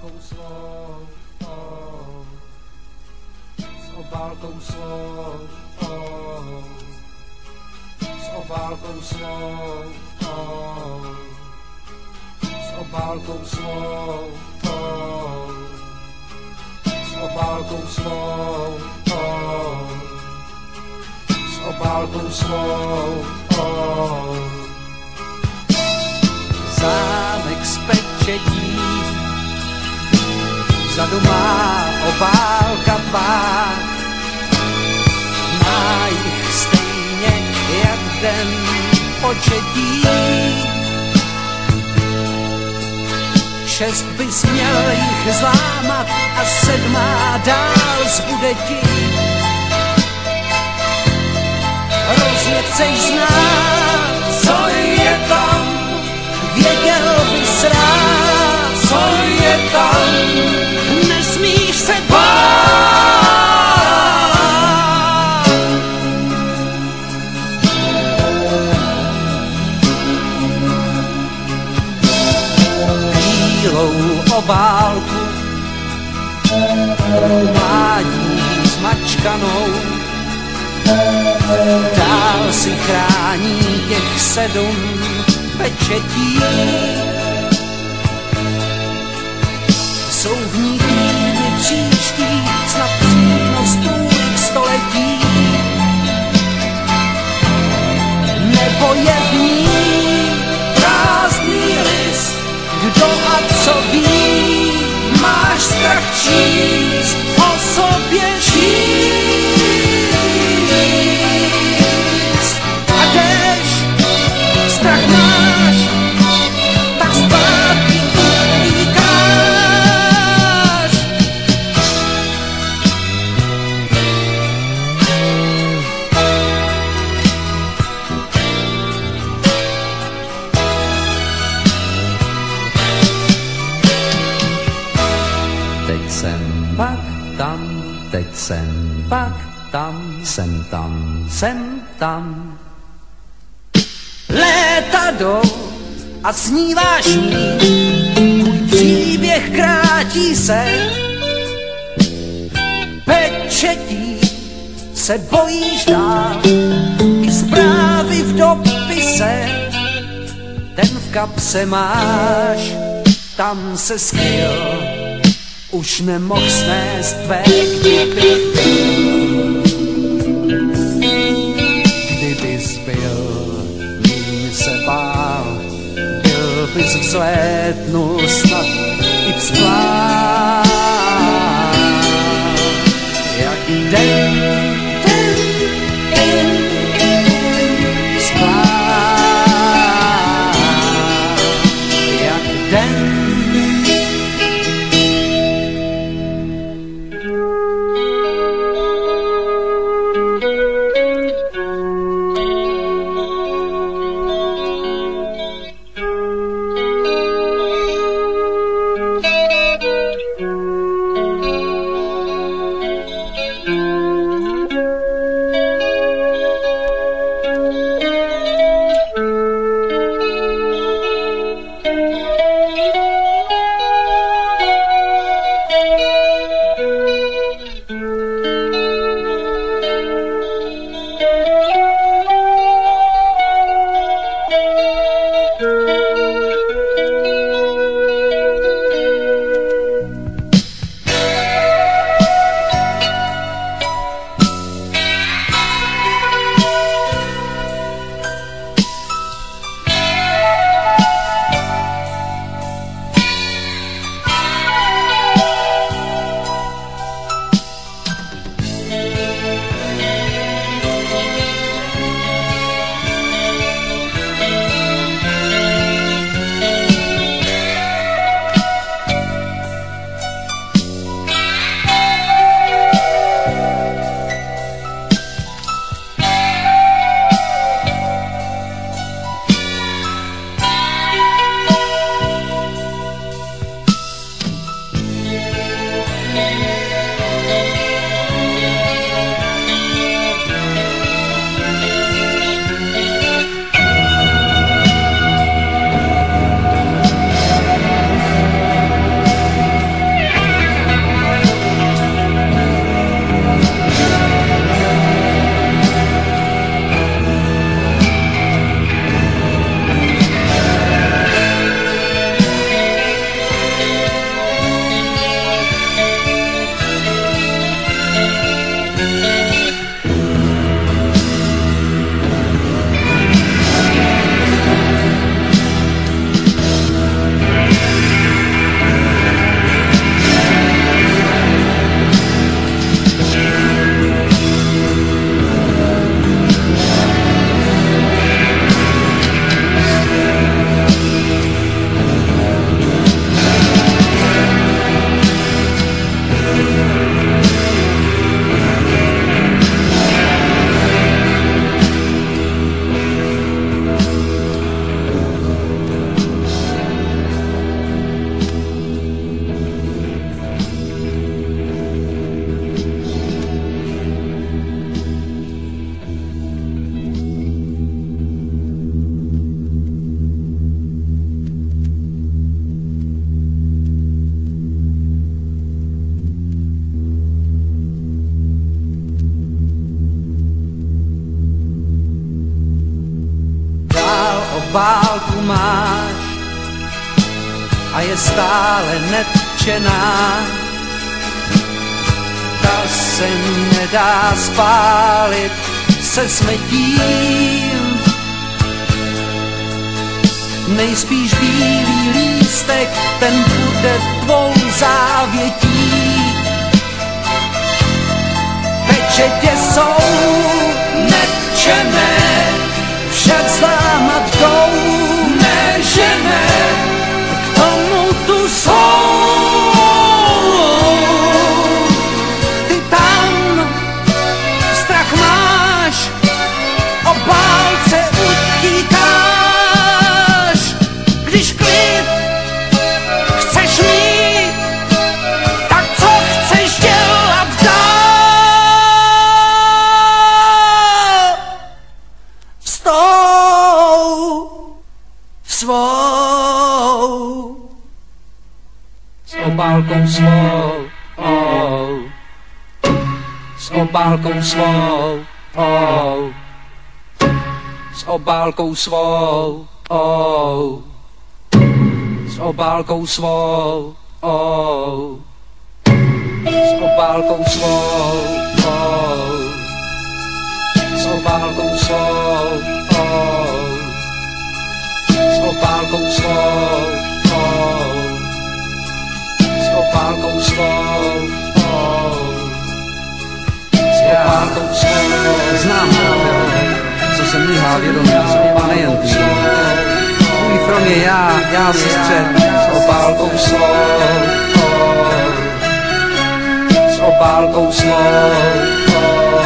slov, oh. s obálkou slov, oh. s obálkou slov, oh. s obálkou slov, oh. s obálkou slov, oh. s obálkou slov, oh. Vzadu má obálka tvá, má jich stejně jak den početí. Šest bys měl jich zlámat a sedmá dál zbude ti. Hrozně chceš znát, co je tam, věděl bys rád, mládí zmačkanou dál si chrání těch sedm pečetí. Jsou v ní příští, snad přímo století. Teď jsem pak tam, teď jsem pak tam, jsem tam, jsem tam. Léta jdou a sníváš ní, tvůj příběh krátí se. Pečetí se bojíš dál, i zprávy v dopise, ten v kapse máš, tam se skryl, už nemohl snést tvé kdyby kdybys byl, míň se bál, byl bys vzlétnul snad i vzplál. you. Je stále netčená. Ta se nedá spálit se smetím. Nejspíš bílý lístek, ten bude tvou závětí. Pečetě jsou netčené, s obálkou svou, oh. s obálkou svou, oh. s obálkou svou, oh. s obálkou svou, oh. s obálkou svou, oh. s obálkou svou, oh. s obálkou svou, Znám trafil, co se míhá vědomí, a nejen ty. Tvůj from je já, já si střed, s opálkou svou, oh. s opálkou svou, oh.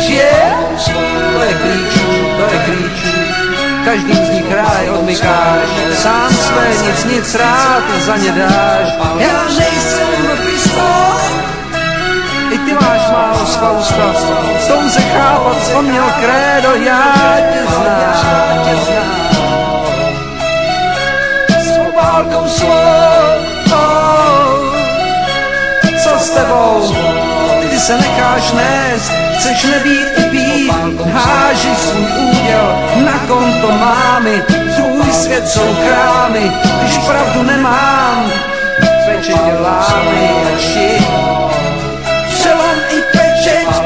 žije, to je klíčů, to je klíčů. Každý z nich ráj odmykáš, sám své nic nic rád za ně dáš. Spousta, touze chápat, on měl krédo, já tě znám. S obálkou svou, oh, co s tebou, ty se necháš nést, chceš nebýt i být, háži svůj úděl na konto mámy, tvůj svět jsou krámy, když pravdu nemám, šit. Přelom i